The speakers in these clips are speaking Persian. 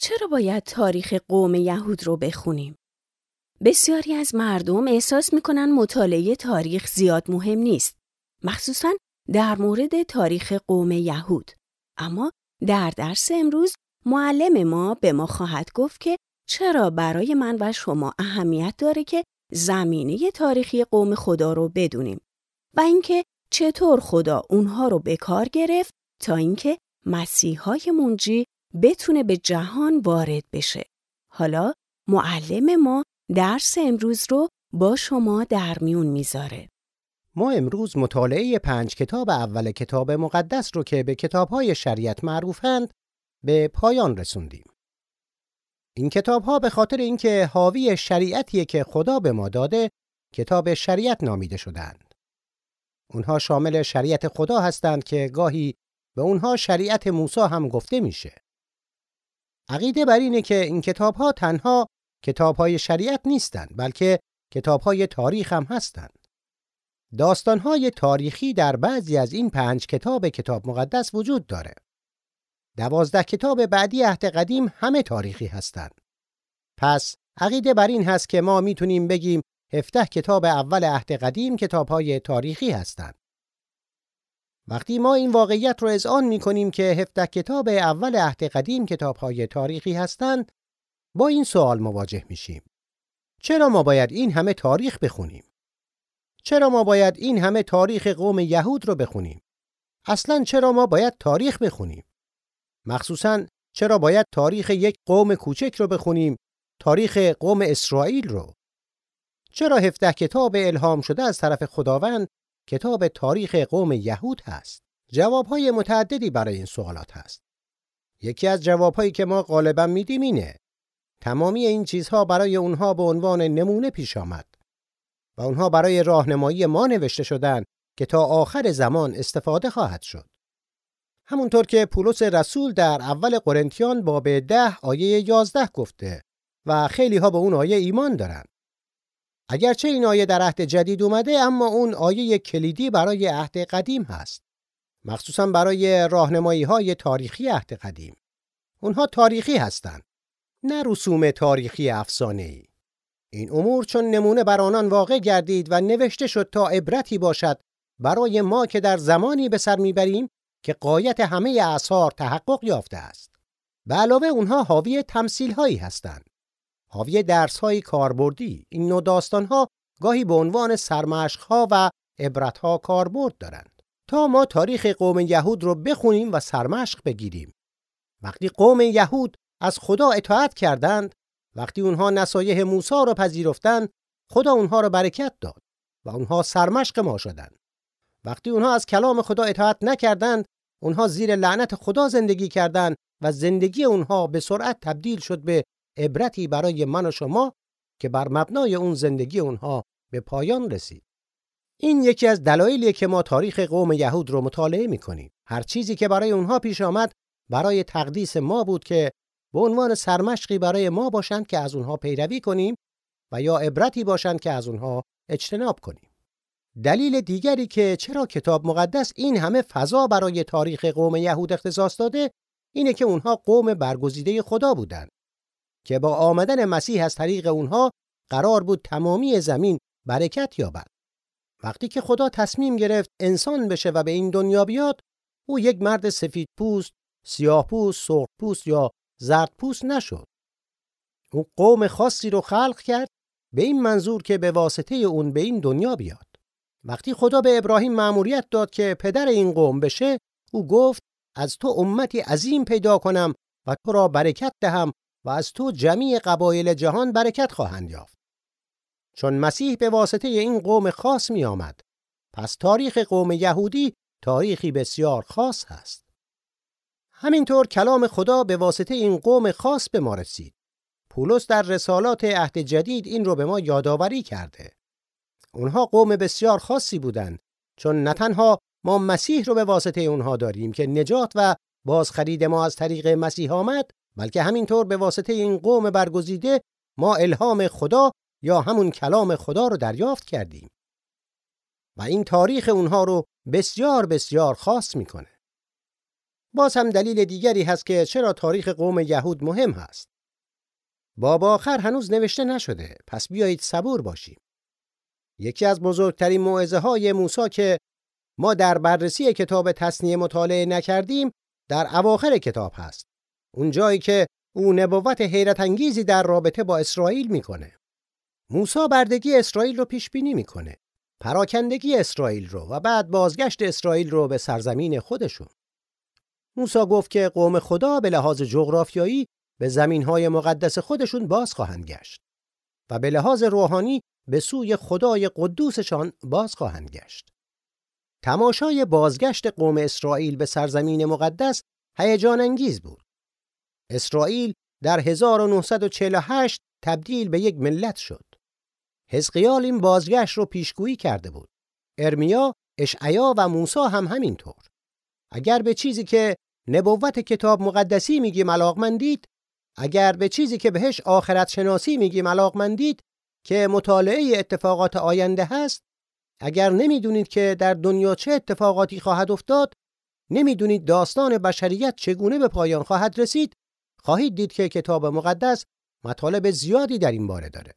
چرا باید تاریخ قوم یهود رو بخونیم؟ بسیاری از مردم احساس می‌کنن مطالعه تاریخ زیاد مهم نیست. مخصوصا در مورد تاریخ قوم یهود. اما در درس امروز معلم ما به ما خواهد گفت که چرا برای من و شما اهمیت داره که زمینه تاریخی قوم خدا رو بدونیم و اینکه چطور خدا اونها رو به کار گرفت تا اینکه مسیحای منجی بتونه به جهان وارد بشه. حالا معلم ما درس امروز رو با شما در میون می‌ذاره. ما امروز مطالعه پنج کتاب اول کتاب مقدس رو که به کتابهای شریعت معروفند به پایان رسوندیم. این کتاب ها به خاطر اینکه حاوی شریعتیه که خدا به ما داده کتاب شریعت نامیده شدند. اونها شامل شریعت خدا هستند که گاهی به اونها شریعت موسی هم گفته میشه. عقیده بر اینه که این کتاب ها تنها کتاب های شریعت نیستند بلکه کتاب های تاریخ هم هستند. داستان های تاریخی در بعضی از این پنج کتاب کتاب مقدس وجود داره. دوازده کتاب بعدی عهد قدیم همه تاریخی هستند. پس عقیده بر این هست که ما می‌تونیم بگیم هفته کتاب اول عهد قدیم کتاب های تاریخی هستند. وقتی ما این واقعیت رو اذعان می کنیم که هفته کتاب اول عهد قدیم کتاب های تاریخی هستند، با این سوال مواجه میشیم. چرا ما باید این همه تاریخ بخونیم؟ چرا ما باید این همه تاریخ قوم یهود رو بخونیم؟ اصلا چرا ما باید تاریخ بخونیم؟ مخصوصا چرا باید تاریخ یک قوم کوچک رو بخونیم تاریخ قوم اسرائیل رو چرا هفته کتاب الهام شده از طرف خداوند کتاب تاریخ قوم یهود هست. جوابهای متعددی برای این سوالات هست. یکی از جوابهایی که ما غالبا میدیم اینه تمامی این چیزها برای اونها به عنوان نمونه پیش آمد و اونها برای راهنمایی ما نوشته شدند که تا آخر زمان استفاده خواهد شد. همونطور که پولس رسول در اول قرنتیان باب ده آیه یازده گفته و خیلی ها به اون آیه ایمان دارن. اگرچه این آیه در عهد جدید اومده اما اون آیه کلیدی برای عهد قدیم هست. مخصوصا برای راهنمایی های تاریخی عهد قدیم. اونها تاریخی هستند. نه رسوم تاریخی افسانه ای. این امور چون نمونه بر آنان واقع گردید و نوشته شد تا عبرتی باشد برای ما که در زمانی به سر می‌بریم که قایت همه اعثار تحقق یافته است. به علاوه اونها حاوی تمثیل هایی هستند. حاوی درس های کاربردی این نوع داستان ها گاهی به عنوان سرمشق ها و عبرت ها کاربرد دارند. تا ما تاریخ قوم یهود رو بخونیم و سرمشق بگیریم. وقتی قوم یهود از خدا اطاعت کردند، وقتی اونها نصایح موسی را پذیرفتند، خدا اونها را برکت داد و اونها سرمشق ما شدند. وقتی اونها از کلام خدا اطاعت نکردند اونها زیر لعنت خدا زندگی کردند و زندگی اونها به سرعت تبدیل شد به عبرتی برای من و شما که بر مبنای اون زندگی اونها به پایان رسید. این یکی از دلایلیه که ما تاریخ قوم یهود رو مطالعه می‌کنیم. هر چیزی که برای اونها پیش آمد برای تقدیس ما بود که به عنوان سرمشقی برای ما باشند که از اونها پیروی کنیم و یا عبرتی باشند که از اونها اجتناب کنیم. دلیل دیگری که چرا کتاب مقدس این همه فضا برای تاریخ قوم یهود اختصاص داده اینه که اونها قوم برگزیده خدا بودند. که با آمدن مسیح از طریق اونها قرار بود تمامی زمین برکت یابد وقتی که خدا تصمیم گرفت انسان بشه و به این دنیا بیاد او یک مرد سفید پوست، سیاه پوست، سرخ پوست یا زرد پوست نشد. او قوم خاصی رو خلق کرد به این منظور که به واسطه اون به این دنیا بیاد. وقتی خدا به ابراهیم مأموریت داد که پدر این قوم بشه او گفت از تو امتی عظیم پیدا کنم و تو را برکت دهم و از تو جمیع قبایل جهان برکت خواهند یافت. چون مسیح به واسطه این قوم خاص می آمد پس تاریخ قوم یهودی تاریخی بسیار خاص هست. همینطور کلام خدا به واسطه این قوم خاص به ما رسید. پولس در رسالات عهد جدید این رو به ما یادآوری کرده. اونها قوم بسیار خاصی بودند چون نه تنها ما مسیح رو به واسطه اونها داریم که نجات و بازخرید ما از طریق مسیح آمد بلکه همینطور به واسطه این قوم برگزیده ما الهام خدا یا همون کلام خدا رو دریافت کردیم و این تاریخ اونها رو بسیار بسیار خاص می‌کنه باز هم دلیل دیگری هست که چرا تاریخ قوم یهود مهم هست. باب آخر هنوز نوشته نشده پس بیایید صبور باشیم. یکی از بزرگترین موعظه های موسی که ما در بررسی کتاب تصنیه مطالعه نکردیم در اواخر کتاب هست. اون جایی که او نبوت حیرت انگیزی در رابطه با اسرائیل می‌کنه. موسی بردگی اسرائیل رو پیش بینی می‌کنه. پراکندگی اسرائیل رو و بعد بازگشت اسرائیل رو به سرزمین خودشون. موسی گفت که قوم خدا به لحاظ جغرافیایی به زمینهای مقدس خودشون باز خواهند گشت و به لحاظ روحانی به سوی خدای قدوسشان باز خواهند گشت. تماشای بازگشت قوم اسرائیل به سرزمین مقدس هیجان انگیز بود. اسرائیل در 1948 تبدیل به یک ملت شد. حزقیال این بازگشت رو پیشگویی کرده بود. ارمیا، اشعیا و موسی هم همینطور. اگر به چیزی که نبوت کتاب مقدسی میگیم علاقمندید، اگر به چیزی که بهش آخرت شناسی میگیم علاقمندید که مطالعه اتفاقات آینده هست، اگر نمی‌دونید که در دنیا چه اتفاقاتی خواهد افتاد، نمی‌دونید داستان بشریت چگونه به پایان خواهد رسید، خواهید دید که کتاب مقدس مطالب زیادی در این باره داره.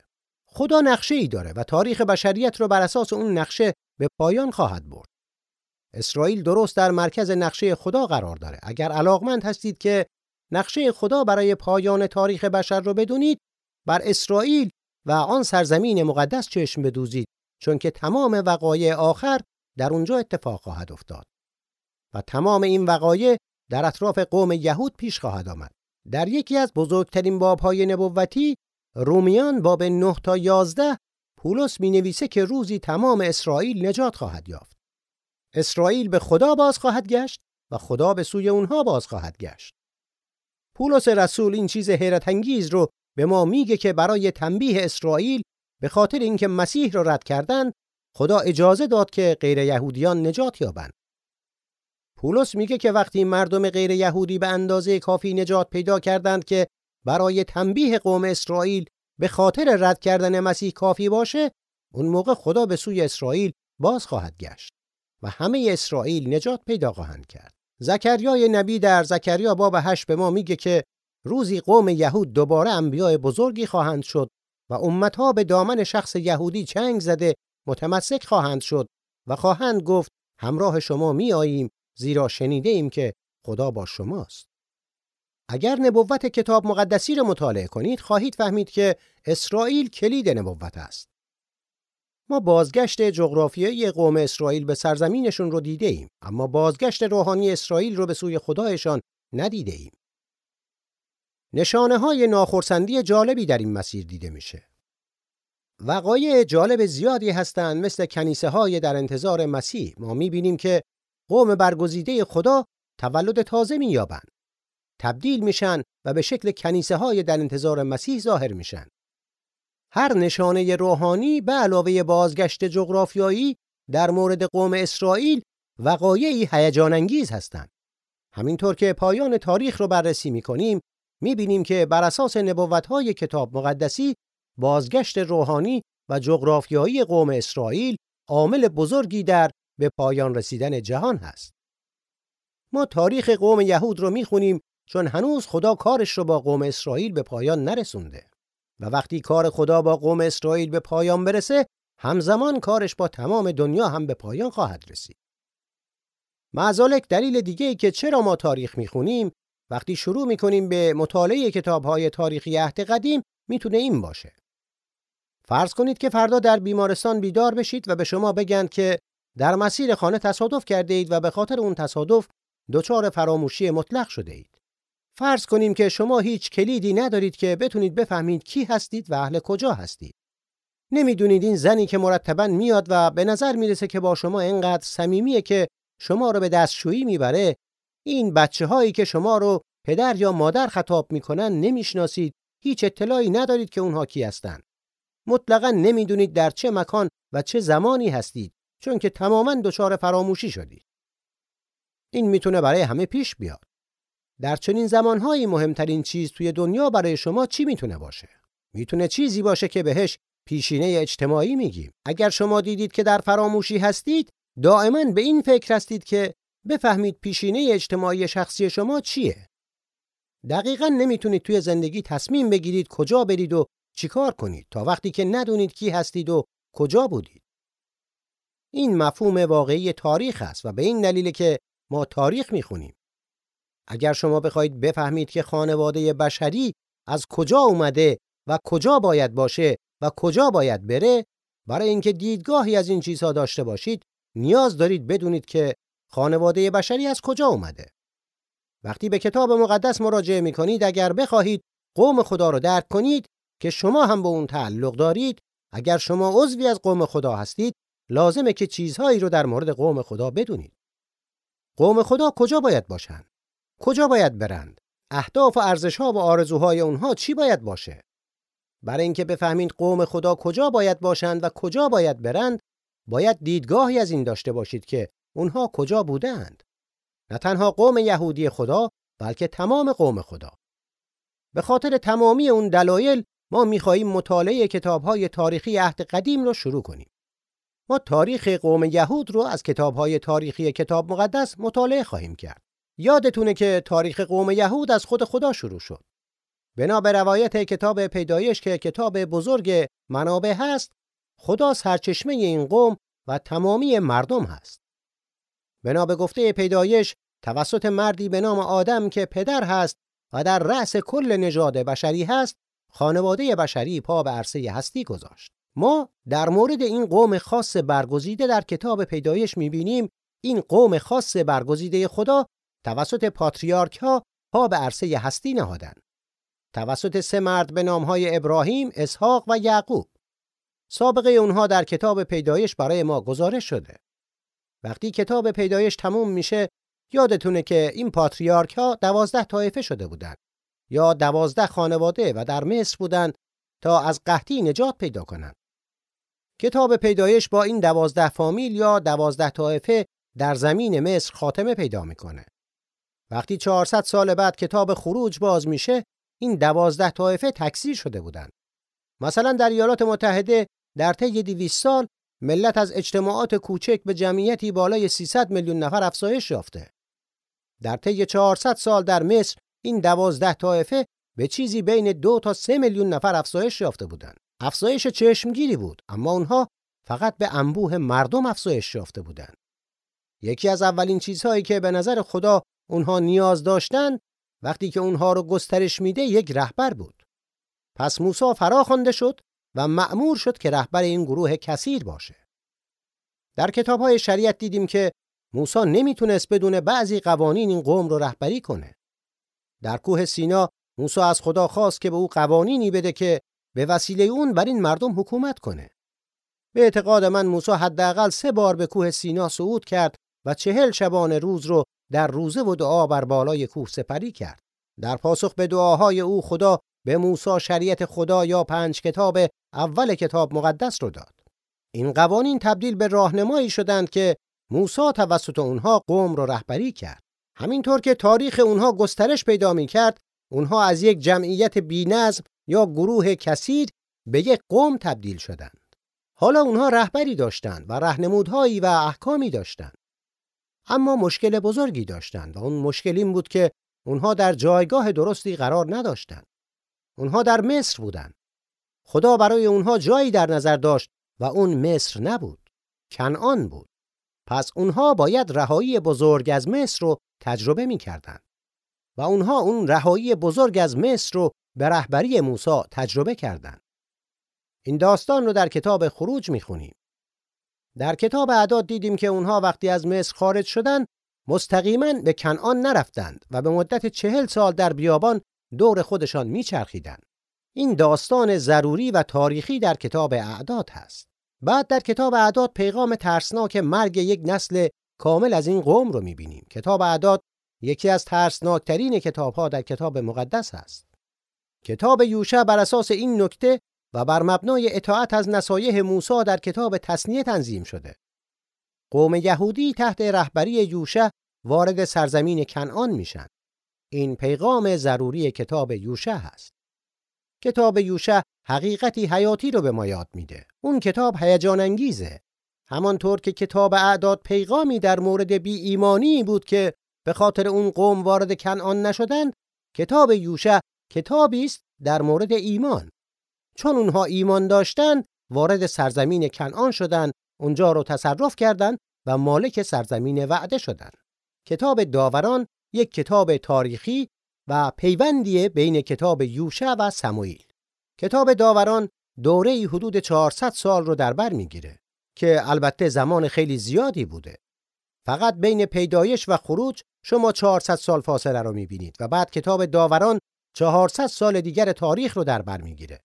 خدا نقشه ای داره و تاریخ بشریت رو بر اساس اون نقشه به پایان خواهد برد. اسرائیل درست در مرکز نقشه خدا قرار داره. اگر علاقمند هستید که نقشه خدا برای پایان تاریخ بشر رو بدونید، بر اسرائیل و آن سرزمین مقدس چشم بدوزید چون که تمام وقایع آخر در اونجا اتفاق خواهد افتاد. و تمام این وقایع در اطراف قوم یهود پیش خواهد آمد. در یکی از بزرگترین بابهای نبوتی رومیان باب 9 تا 11 پولس می نویسه که روزی تمام اسرائیل نجات خواهد یافت. اسرائیل به خدا باز خواهد گشت و خدا به سوی اونها باز خواهد گشت. پولس رسول این چیز حیرت انگیز رو به ما میگه که برای تنبیه اسرائیل به خاطر اینکه مسیح را رد کردند خدا اجازه داد که غیر یهودیان نجات یابند. پولس میگه که وقتی مردم غیر یهودی به اندازه کافی نجات پیدا کردند که برای تنبیه قوم اسرائیل به خاطر رد کردن مسیح کافی باشه اون موقع خدا به سوی اسرائیل باز خواهد گشت و همه اسرائیل نجات پیدا خواهند کرد. زکریای نبی در زکریا باب 8 به ما میگه که روزی قوم یهود دوباره انبیاء بزرگی خواهند شد و امتها به دامن شخص یهودی چنگ زده متمسک خواهند شد و خواهند گفت همراه شما می آییم زیرا شنیده ایم که خدا با شماست. اگر نبوت کتاب مقدسی را مطالعه کنید خواهید فهمید که اسرائیل کلید نبوت است. ما بازگشت جغرافیایی قوم اسرائیل به سرزمینشون رو دیده ایم اما بازگشت روحانی اسرائیل رو به سوی خدایشان ندیده ایم. نشانه های ناخرسندی جالبی در این مسیر دیده میشه. وقایع جالب زیادی هستند مثل کنیسه های در انتظار مسیح ما می‌بینیم که قوم برگزیده خدا تولد تازه مییابند. تبدیل میشن و به شکل کنیسه های در انتظار مسیح ظاهر میشن. هر نشانه روحانی به علاوه بازگشت جغرافیایی در مورد قوم اسرائیل وقایعی هیجان انگیز هستند. همینطور که پایان تاریخ رو بررسی می‌کنیم می‌بینیم که بر اساس نبوتهای کتاب مقدسی بازگشت روحانی و جغرافیایی قوم اسرائیل عامل بزرگی در به پایان رسیدن جهان هست. ما تاریخ قوم یهود رو می‌خونیم چون هنوز خدا کارش رو با قوم اسرائیل به پایان نرسونده و وقتی کار خدا با قوم اسرائیل به پایان برسه همزمان کارش با تمام دنیا هم به پایان خواهد رسید. معزالک دلیل دیگه ای که چرا ما تاریخ می‌خونیم وقتی شروع می‌کنیم به مطالعه کتابهای تاریخی عهد قدیم می‌تونه این باشه. فرض کنید که فردا در بیمارستان بیدار بشید و به شما بگند که در مسیر خانه تصادف کرده اید و به خاطر اون تصادف دچار فراموشی مطلق شده اید. فرض کنیم که شما هیچ کلیدی ندارید که بتونید بفهمید کی هستید و اهل کجا هستید. نمی‌دونید این زنی که مرتبا میاد و به نظر می‌رسه که با شما اینقدر صمیمیه که شما رو به دستشویی می‌بره این بچه هایی که شما رو پدر یا مادر خطاب می‌کنن نمی‌شناسید هیچ اطلاعی ندارید که اونها کی هستند مطلقا نمی‌دونید در چه مکان و چه زمانی هستید چون که تماما دچار فراموشی شدید این می‌تونه برای همه پیش بیاد در چنین زمانهایی مهمترین چیز توی دنیا برای شما چی می‌تونه باشه می‌تونه چیزی باشه که بهش پیشینه اجتماعی میگیم اگر شما دیدید که در فراموشی هستید دائما به این فکر هستید که بفهمید پیشینه اجتماعی شخصی شما چیه. دقیقا نمی‌تونید توی زندگی تصمیم بگیرید کجا برید و چیکار کنید تا وقتی که ندونید کی هستید و کجا بودید. این مفهوم واقعی تاریخ است و به این دلیل که ما تاریخ می‌خونیم. اگر شما بخواید بفهمید که خانواده بشری از کجا اومده و کجا باید باشه و کجا باید بره برای اینکه دیدگاهی از این چیزها داشته باشید نیاز دارید بدونید که خانواده بشری از کجا اومده وقتی به کتاب مقدس مراجعه می کنید اگر بخواهید قوم خدا رو درک کنید که شما هم به اون تعلق دارید اگر شما عضوی از قوم خدا هستید لازمه که چیزهایی رو در مورد قوم خدا بدونید. قوم خدا کجا باید باشند کجا باید برند؟ اهداف و ارزشها و آرزوهای اونها چی باید باشه؟ برای اینکه بفهمید قوم خدا کجا باید باشند و کجا باید برند باید دیدگاهی از این داشته باشید که اونها کجا بودند. نه تنها قوم یهودی خدا بلکه تمام قوم خدا. به خاطر تمامی اون دلایل ما می‌خواهیم مطالعه کتابهای تاریخی عهد قدیم رو شروع کنیم. ما تاریخ قوم یهود رو از کتابهای تاریخی کتاب مقدس مطالعه خواهیم کرد. یادتونه که تاریخ قوم یهود از خود خدا شروع شد. بنا به روایت کتاب پیدایش که کتاب بزرگ منابع هست خدا سرچشمه این قوم و تمامی مردم هست. بنا به گفته پیدایش توسط مردی به نام آدم که پدر هست و در رأس کل نژاد بشری هست خانواده بشری پا به عرصه هستی گذاشت. ما در مورد این قوم خاص برگزیده در کتاب پیدایش می‌بینیم این قوم خاص برگزیده خدا توسط پاتریارک ها پا به عرصه هستی نهادند توسط سه مرد به نامهای ابراهیم، اسحاق و یعقوب. سابقه اونها در کتاب پیدایش برای ما گزارش شده. وقتی کتاب پیدایش تموم میشه یادتونه که این پاتریارک ها دوازده طایفه شده بودند یا دوازده خانواده و در مصر بودند تا از قحطی نجات پیدا کنند. کتاب پیدایش با این دوازده فامیل یا دوازده طایفه در زمین مصر خاتمه پیدا می‌کنه. وقتی 400 سال بعد کتاب خروج باز میشه این دوازده طایفه تکثیر شده بودند. مثلا در ایالات متحده در طی 200 سال ملت از اجتماعات کوچک به جمعیتی بالای 300 میلیون نفر افزایش یافته. در طی 400 سال در مصر این دوازده طایفه به چیزی بین دو تا سه میلیون نفر افزایش یافته بودند. افزایش چشمگیری بود اما اونها فقط به انبوه مردم افزایش یافته بودند. یکی از اولین چیزهایی که به نظر خدا اونها نیاز داشتند وقتی که اونها رو گسترش میده یک رهبر بود. پس موسی فراخوانده شد و مأمور شد که رهبر این گروه کثیر باشه. در کتاب های شریعت دیدیم که موسی نمی‌تونست بدون بعضی قوانین این قوم رو رهبری کنه. در کوه سینا موسی از خدا خواست که به او قوانینی بده که به وسیله اون بر این مردم حکومت کنه. به اعتقاد من موسی حداقل سه بار به کوه سینا صعود کرد و چهل شبانه روز رو در روزه و دعا بر بالای کوه سپری کرد. در پاسخ به دعاهای او خدا به موسی شریعت خدا یا پنج کتاب اول کتاب مقدس رو داد. این قوانین تبدیل به راهنمایی شدند که موسی توسط اونها قوم رو رهبری کرد. همینطور که تاریخ اونها گسترش پیدا می کرد، اونها از یک جمعیت بینظم یا گروه کثیر به یک قوم تبدیل شدند. حالا اونها رهبری داشتند و رهنمودهایی و احکامی داشتند. اما مشکل بزرگی داشتند و اون مشکل این بود که اونها در جایگاه درستی قرار نداشتند. اونها در مصر بودند. خدا برای اونها جایی در نظر داشت و اون مصر نبود. کنعان بود. پس اونها باید رهایی بزرگ از مصر رو تجربه می‌کردند. اونها اون رهایی بزرگ از مصر رو به رهبری موسی تجربه کردند. این داستان رو در کتاب خروج می‌خونیم. در کتاب اعداد دیدیم که اونها وقتی از مصر خارج شدند مستقیما به کنعان نرفتند و به مدت چهل سال در بیابان دور خودشان میچرخیدند. این داستان ضروری و تاریخی در کتاب اعداد هست. بعد در کتاب اعداد پیغام ترسناک مرگ یک نسل کامل از این قوم رو می‌بینیم. کتاب اعداد یکی از ترسناکترین کتابها در کتاب مقدس است. کتاب یوشع بر اساس این نکته و بر مبنای اطاعت از نصایح موسی در کتاب تصنیه تنظیم شده. قوم یهودی تحت رهبری یوشع وارد سرزمین کنعان میشن. این پیغام ضروری کتاب یوشع هست. کتاب یوشع حقیقتی حیاتی رو به ما یاد میده. اون کتاب هیجان انگیزه. همانطور که کتاب اعداد پیغامی در مورد بی ایمانی بود که به خاطر اون قوم وارد کنعان نشدند کتاب یوشع کتابی است در مورد ایمان. چون اونها ایمان داشتند وارد سرزمین کنعان شدند اونجا رو تصرف کردند و مالک سرزمین وعده شدند کتاب داوران یک کتاب تاریخی و پیوندی بین کتاب یوشع و سموئیل. کتاب داوران دوره حدود 400 سال رو در بر می‌گیره که البته زمان خیلی زیادی بوده. فقط بین پیدایش و خروج شما 400 سال فاصله رو می‌بینید و بعد کتاب داوران 400 سال دیگر تاریخ رو در بر می‌گیره.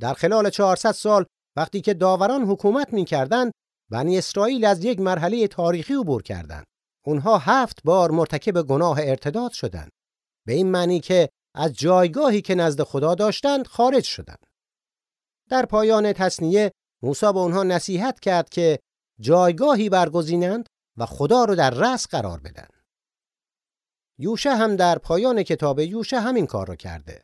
در خلال 400 سال وقتی که داوران حکومت می‌کردند بنی اسرائیل از یک مرحله تاریخی عبور کردند. اونها هفت بار مرتکب گناه ارتداد شدند. به این معنی که از جایگاهی که نزد خدا داشتند خارج شدند. در پایان تصنیه موسی به اونها نصیحت کرد که جایگاهی برگزینند و خدا رو در رأس قرار بدن. یوشع هم در پایان کتاب یوشع همین کار رو کرده.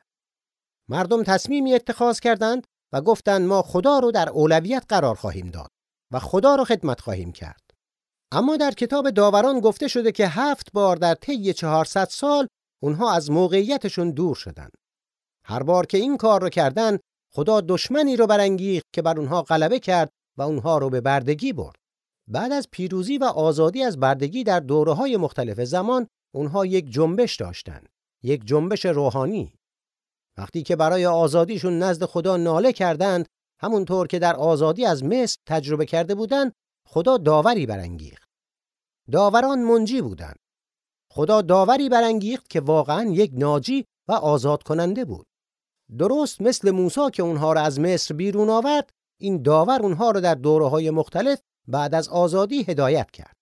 مردم تصمیمی اتخاذ کردند و گفتند ما خدا رو در اولویت قرار خواهیم داد و خدا رو خدمت خواهیم کرد. اما در کتاب داوران گفته شده که هفت بار در طی 400 سال اونها از موقعیتشون دور شدند. هر بار که این کار رو کردند خدا دشمنی رو برانگیخت که بر اونها غلبه کرد و اونها رو به بردگی برد. بعد از پیروزی و آزادی از بردگی در دوره های مختلف زمان اونها یک جنبش داشتند. یک جنبش روحانی. وقتی که برای آزادیشون نزد خدا ناله کردند همونطور که در آزادی از مصر تجربه کرده بودند خدا داوری برانگیخت. داوران منجی بودند. خدا داوری برانگیخت که واقعا یک ناجی و آزاد کننده بود. درست مثل موسی که اونها را از مصر بیرون آورد این داور اونها را در دوره های مختلف بعد از آزادی هدایت کرد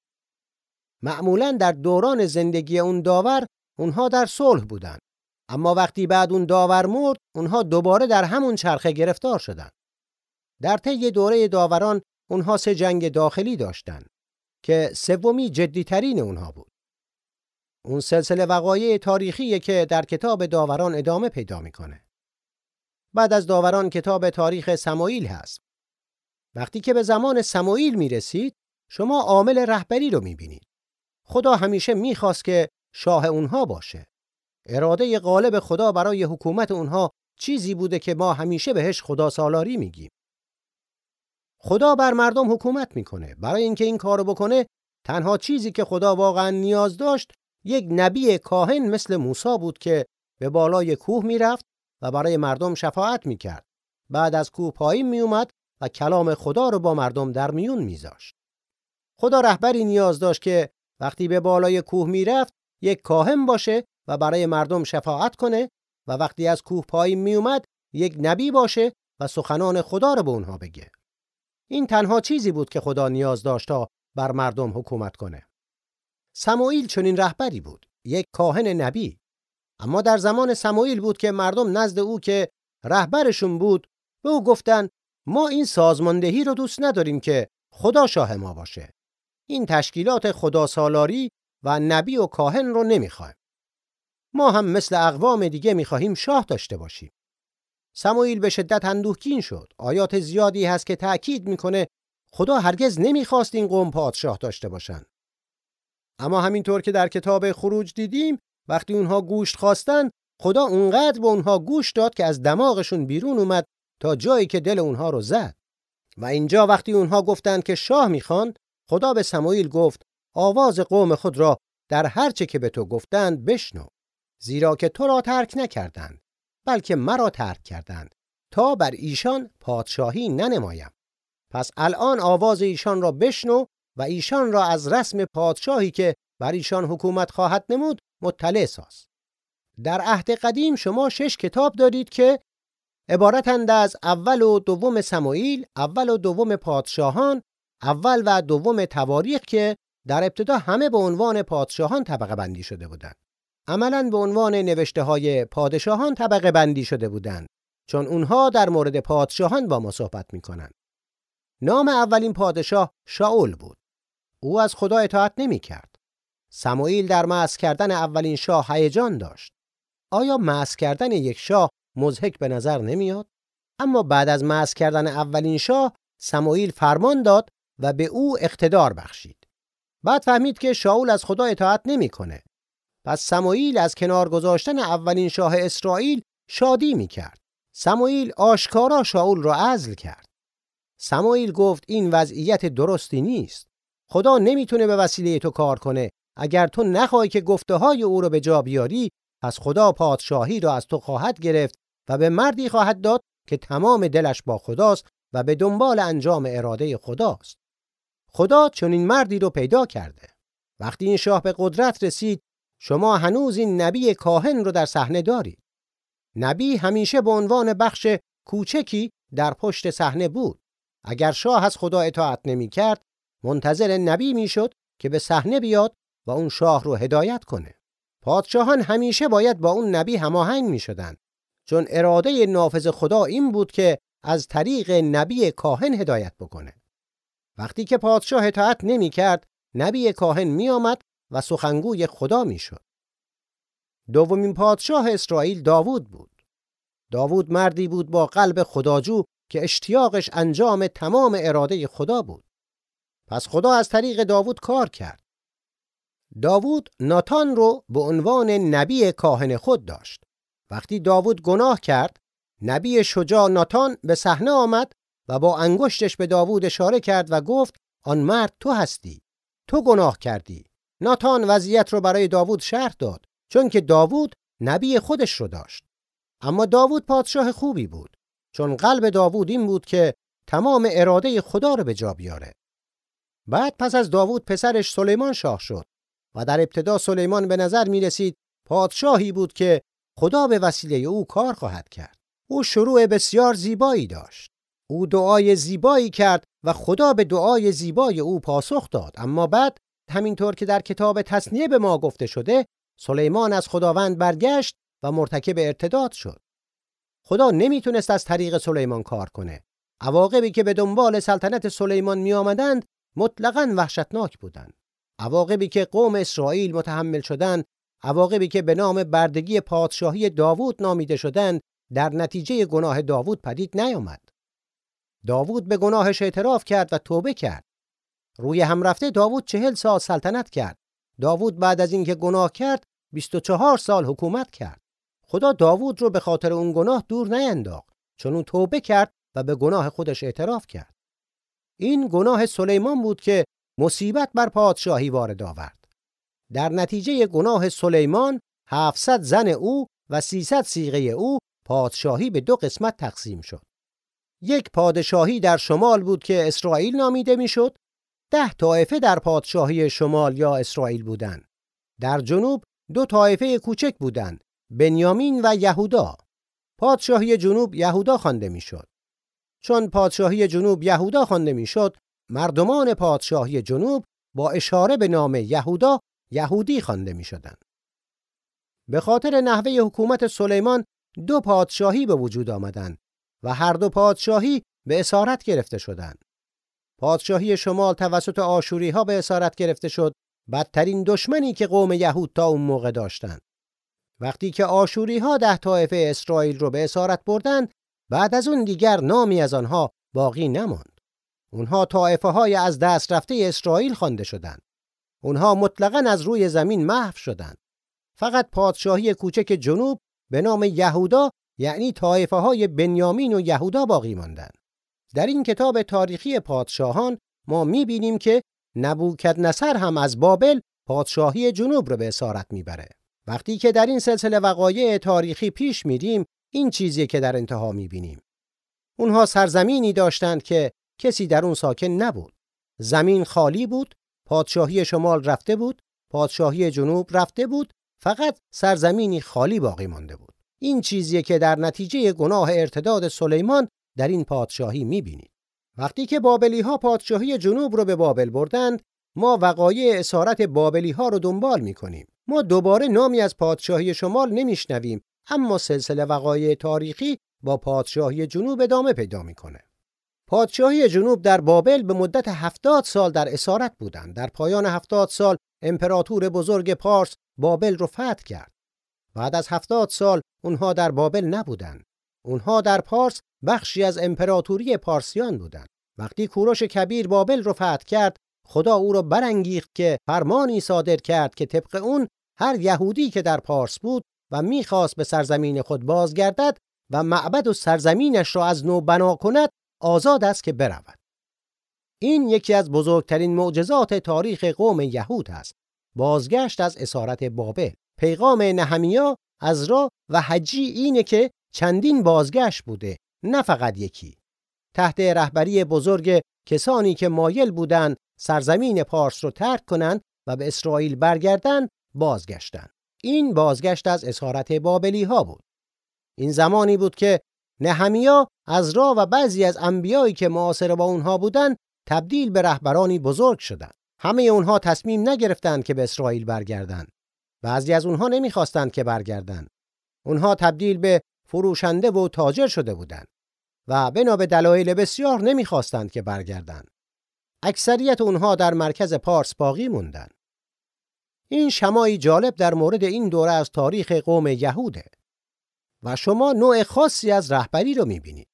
معمولا در دوران زندگی اون داور اونها در صلح بودند اما وقتی بعد اون داور مرد اونها دوباره در همون چرخه گرفتار شدند در طی دوره داوران اونها سه جنگ داخلی داشتند که سومی جدیترین اونها بود اون سلسله وقایع تاریخی که در کتاب داوران ادامه پیدا می‌کنه بعد از داوران کتاب تاریخ سمایل هست. وقتی که به زمان سمایل می رسید شما عامل رهبری رو می بینید. خدا همیشه می‌خواست که شاه اونها باشه. اراده غالب خدا برای حکومت اونها چیزی بوده که ما همیشه بهش خدا سالاری میگیم. خدا بر مردم حکومت می‌کنه. برای اینکه این کارو بکنه تنها چیزی که خدا واقعا نیاز داشت یک نبی کاهن مثل موسی بود که به بالای کوه می‌رفت و برای مردم شفاعت می‌کرد. بعد از کوه پایین میومد و کلام خدا رو با مردم در میون میذاشت. خدا رهبری نیاز داشت که وقتی به بالای کوه می‌رفت یک کاهن باشه و برای مردم شفاعت کنه و وقتی از کوه پایین میومد یک نبی باشه و سخنان خدا رو به اونها بگه. این تنها چیزی بود که خدا نیاز داشت تا بر مردم حکومت کنه. سموئیل چنین رهبری بود، یک کاهن نبی. اما در زمان سموئیل بود که مردم نزد او که رهبرشون بود به او گفتن ما این سازماندهی رو دوست نداریم که خدا شاه ما باشه. این تشکیلات خدا سالاری و نبی و کاهن رو نمی‌خوایم. ما هم مثل اقوام دیگه می‌خواهیم شاه داشته باشیم. سموئیل به شدت اندوهگین شد. آیات زیادی هست که تأکید می‌کنه خدا هرگز نمی‌خواست این قوم پادشاه داشته باشند. اما همینطور که در کتاب خروج دیدیم وقتی اونها گوشت خواستن خدا اونقدر به اونها گوش داد که از دماغشون بیرون اومد تا جایی که دل اونها رو زد و اینجا وقتی اونها گفتند که شاه می‌خواند خدا به سموئیل گفت آواز قوم خود را در هر چه که به تو گفتند بشنو زیرا که تو را ترک نکردند بلکه مرا ترک کردند تا بر ایشان پادشاهی ننمایم. پس الان آواز ایشان را بشنو و ایشان را از رسم پادشاهی که بر ایشان حکومت خواهد نمود مطلع ساز. در عهد قدیم شما شش کتاب دارید که عبارتند از اول و دوم سموئیل، اول و دوم پادشاهان، اول و دوم تواریخ که در ابتدا همه به عنوان پادشاهان طبقه بندی شده بودند. عملا به عنوان نوشته های پادشاهان طبقه بندی شده بودند چون اونها در مورد پادشاهان با ما صحبت می کنند. نام اولین پادشاه شاول بود. او از خدا اطاعت نمی کرد. سموئیل در مس کردن اولین شاه هیجان داشت. آیا مس کردن یک شاه مزهک به نظر نمیاد؟ اما بعد از مس کردن اولین شاه سموئیل فرمان داد و به او اقتدار بخشید. بعد فهمید که شاول از خدا اطاعت نمی‌کنه. پس سموئیل از کنار گذاشتن اولین شاه اسرائیل شادی می‌کرد. سموئیل آشکارا شاول را عزل کرد. سموئیل گفت این وضعیت درستی نیست. خدا نمی‌تونه به وسیله تو کار کنه. اگر تو نخواهی که گفته های او را به جا بیاری، پس خدا پادشاهی را از تو خواهد گرفت و به مردی خواهد داد که تمام دلش با خداست و به دنبال انجام اراده خداست. خدا چنین مردی رو پیدا کرده. وقتی این شاه به قدرت رسید، شما هنوز این نبی کاهن رو در صحنه دارید. نبی همیشه به عنوان بخش کوچکی در پشت صحنه بود. اگر شاه از خدا اطاعت نمی کرد، منتظر نبی می‌شد که به صحنه بیاد و اون شاه رو هدایت کنه. پادشاهان همیشه باید با اون نبی هماهنگ می شدن. چون اراده نافذ خدا این بود که از طریق نبی کاهن هدایت بکنه. وقتی که پادشاه اطاعت نمی کرد، نبی کاهن می آمد و سخنگوی خدا می شد. دومین پادشاه اسرائیل داوود بود. داوود مردی بود با قلب خداجو که اشتیاقش انجام تمام اراده خدا بود. پس خدا از طریق داوود کار کرد. داوود ناتان رو به عنوان نبی کاهن خود داشت. وقتی داوود گناه کرد، نبی شجاع ناتان به صحنه آمد و با انگشتش به داوود اشاره کرد و گفت آن مرد تو هستی. تو گناه کردی. ناتان وضعیت رو برای داوود شرح داد چون که داوود نبی خودش رو داشت. اما داوود پادشاه خوبی بود چون قلب داوود این بود که تمام اراده خدا رو به جا بیاره. بعد پس از داوود پسرش سلیمان شاه شد و در ابتدا سلیمان به نظر می رسید پادشاهی بود که خدا به وسیله او کار خواهد کرد. او شروع بسیار زیبایی داشت. او دعای زیبایی کرد و خدا به دعای زیبای او پاسخ داد اما بعد همینطور که در کتاب تصنیه به ما گفته شده سلیمان از خداوند برگشت و مرتکب ارتداد شد. خدا نمی‌تونست از طریق سلیمان کار کنه. عواقبی که به دنبال سلطنت سلیمان می آمدند مطلقاً وحشتناک بودند. عواقبی که قوم اسرائیل متحمل شدند، عواقبی که به نام بردگی پادشاهی داوود نامیده شدند، در نتیجه گناه داوود پدید نیامد. داوود به گناهش اعتراف کرد و توبه کرد. روی هم رفته داوود چهل سال سلطنت کرد. داوود بعد از اینکه گناه کرد 24 سال حکومت کرد. خدا داوود رو به خاطر اون گناه دور نینداخت چون اون توبه کرد و به گناه خودش اعتراف کرد. این گناه سلیمان بود که مصیبت بر پادشاهی وارد آورد. در نتیجه گناه سلیمان 700 زن او و 300 سیغه او پادشاهی به دو قسمت تقسیم شد. یک پادشاهی در شمال بود که اسرائیل نامیده می‌شد. ده طایفه در پادشاهی شمال یا اسرائیل بودند. در جنوب دو طایفه کوچک بودند بنیامین و یهودا. پادشاهی جنوب یهودا خوانده می‌شد. چون پادشاهی جنوب یهودا خوانده می‌شد مردمان پادشاهی جنوب با اشاره به نام یهودا یهودی خوانده می‌شدند. به خاطر نحوه حکومت سلیمان دو پادشاهی به وجود آمدند. و هر دو پادشاهی به اسارت گرفته شدند. پادشاهی شمال توسط آشوری ها به اسارت گرفته شد بدترین دشمنی که قوم یهود تا اون موقع داشتند. وقتی که آشوری ها ده طایفه اسرائیل رو به اسارت بردند بعد از اون دیگر نامی از آنها باقی نماند. اونها طایفه های از دست رفته اسرائیل خوانده شدند. اونها مطلقا از روی زمین محو شدند. فقط پادشاهی کوچک جنوب به نام یهودا یعنی طایفه های بنیامین و یهودا باقی ماندند. در این کتاب تاریخی پادشاهان ما می‌بینیم که نبوکدنصر هم از بابل پادشاهی جنوب رو به اسارت می‌بره. وقتی که در این سلسله وقایع تاریخی پیش میریم این چیزی که در انتها می‌بینیم. اونها سرزمینی داشتند که کسی در اون ساکن نبود. زمین خالی بود، پادشاهی شمال رفته بود، پادشاهی جنوب رفته بود، فقط سرزمینی خالی باقی مانده بود. این چیزیه که در نتیجه گناه ارتداد سلیمان در این پادشاهی می‌بینید. وقتی که بابلی ها پادشاهی جنوب رو به بابل بردند، ما وقایع اسارت بابلی ها رو دنبال می‌کنیم. ما دوباره نامی از پادشاهی شمال نمیشنویم، اما سلسله وقایع تاریخی با پادشاهی جنوب ادامه پیدا می‌کنه. پادشاهی جنوب در بابل به مدت هفتاد سال در اسارت بودند. در پایان هفتاد سال امپراتور بزرگ پارس بابل رو فتح کرد. بعد از هفتاد سال اونها در بابل نبودند. اونها در پارس بخشی از امپراتوری پارسیان بودند. وقتی کوروش کبیر بابل رو فتح کرد خدا او را برانگیخت که فرمانی صادر کرد که طبق اون هر یهودی که در پارس بود و می‌خواست به سرزمین خود بازگردد و معبد و سرزمینش را از نو بنا کند آزاد است که برود این یکی از بزرگترین معجزات تاریخ قوم یهود است بازگشت از اسارت بابل پیغام نهمیا از را و حجی اینه که چندین بازگشت بوده نه فقط یکی. تحت رهبری بزرگ کسانی که مایل بودند سرزمین پارس رو ترک کنند و به اسرائیل برگردند بازگشتند. این بازگشت از اسارت بابلی ها بود. این زمانی بود که نهمیا از را و بعضی از انبیایی که معاصر با اونها بودند تبدیل به رهبرانی بزرگ شدند. همه اونها تصمیم نگرفتند که به اسرائیل برگردند. بعضی از اونها نمی‌خواستند که برگردند اونها تبدیل به فروشنده و تاجر شده بودند و بنا به دلایل بسیار نمی‌خواستند که برگردند اکثریت اونها در مرکز پارس باقی موندند این شمایی جالب در مورد این دوره از تاریخ قوم یهوده و شما نوع خاصی از رهبری رو می‌بینید.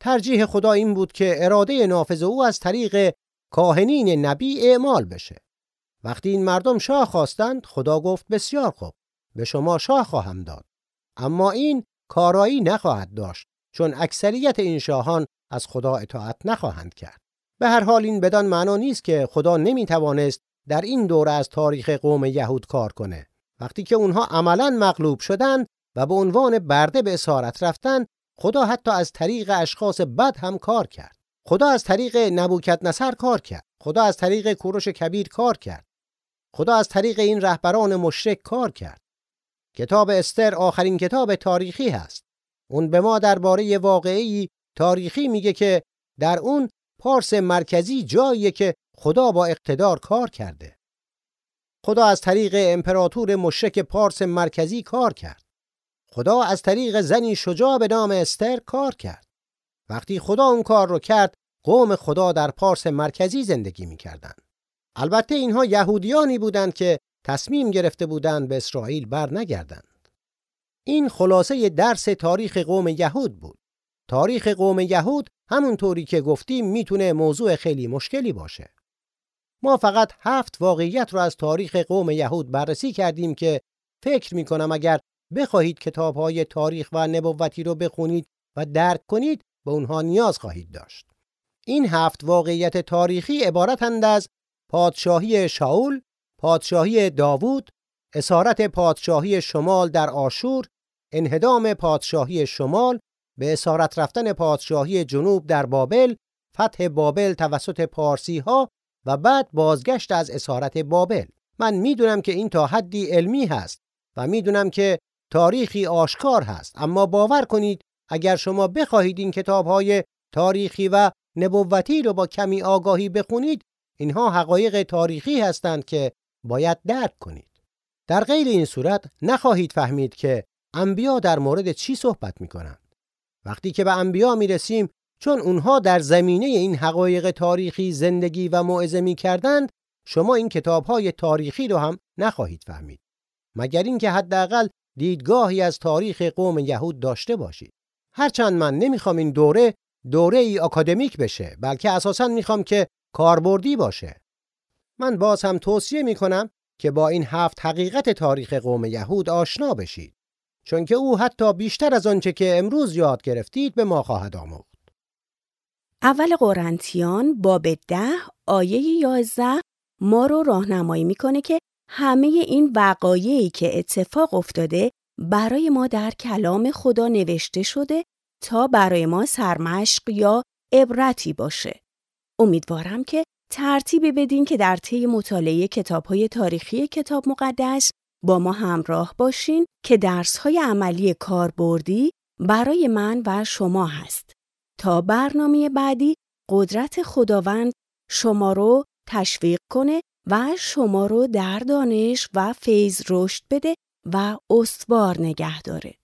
ترجیح خدا این بود که اراده نافذ او از طریق کاهنین نبی اعمال بشه. وقتی این مردم شاه خواستند خدا گفت بسیار خوب به شما شاه خواهم داد. اما این کارایی نخواهد داشت چون اکثریت این شاهان از خدا اطاعت نخواهند کرد. به هر حال این بدان معنا نیست که خدا نمی‌توانست در این دوره از تاریخ قوم یهود کار کنه. وقتی که اونها عملا مغلوب شدند و به عنوان برده به اسارت رفتن خدا حتی از طریق اشخاص بد هم کار کرد خدا از طریق نبوکت نصر کار کرد خدا از طریق کوروش کبیر کار کرد خدا از طریق این رهبران مشرک کار کرد کتاب استر آخرین کتاب تاریخی هست اون به ما درباره واقعی تاریخی میگه که در اون پارس مرکزی جاییه که خدا با اقتدار کار کرده خدا از طریق امپراتور مشرک پارس مرکزی کار کرد خدا از طریق زنی شجاع به نام استر کار کرد. وقتی خدا اون کار رو کرد، قوم خدا در پارس مرکزی زندگی می‌کردند. البته اینها یهودیانی بودند که تصمیم گرفته بودند به اسرائیل بر نگردند. این خلاصه درس تاریخ قوم یهود بود. تاریخ قوم یهود همونطوری که گفتیم می‌تونه موضوع خیلی مشکلی باشه. ما فقط هفت واقعیت رو از تاریخ قوم یهود بررسی کردیم که فکر می‌کنم اگر بخواهید کتاب های تاریخ و نبوتی رو بخونید و درک کنید به اونها نیاز خواهید داشت. این هفت واقعیت تاریخی عبارتند از پادشاهی شاول، پادشاهی داوود، اسارت پادشاهی شمال در آشور، انهدام پادشاهی شمال، به اسارت رفتن پادشاهی جنوب در بابل، فتح بابل توسط پارسی ها و بعد بازگشت از اسارت بابل. من می‌دونم که این تا حدی علمی هست و می‌دونم که تاریخی آشکار هست اما باور کنید اگر شما بخواهید این کتابهای تاریخی و نبوتی رو با کمی آگاهی بخونید اینها حقایق تاریخی هستند که باید درک کنید. در غیر این صورت نخواهید فهمید که انبیا در مورد چی صحبت می کنند وقتی که به انبیا می رسیم چون اونها در زمینه این حقایق تاریخی زندگی و موعظه می کردند شما این کتابهای تاریخی رو هم نخواهید فهمید. مگر اینکه حداقل دیدگاهی از تاریخ قوم یهود داشته باشید. هرچند من نمی‌خوام این دوره دوره ای اکادمیک بشه بلکه اساسا می‌خوام که کاربردی باشه من باز هم توصیه می‌کنم که با این هفت حقیقت تاریخ قوم یهود آشنا بشید چون که او حتی بیشتر از آنچه که امروز یاد گرفتید به ما خواهد آموخت اول قرنتیان باب ده آیه یازده ما رو راهنمایی می‌کنه که همه این وقایعی که اتفاق افتاده برای ما در کلام خدا نوشته شده تا برای ما سرمشق یا عبرتی باشه. امیدوارم که ترتیبی بدین که در طی مطالعه کتابهای تاریخی کتاب مقدس با ما همراه باشین که درسهای عملی کاربردی برای من و شما هست. تا برنامه بعدی قدرت خداوند شما رو تشویق کنه و شما رو در دانش و فیض رشد بده و استوار نگه داره.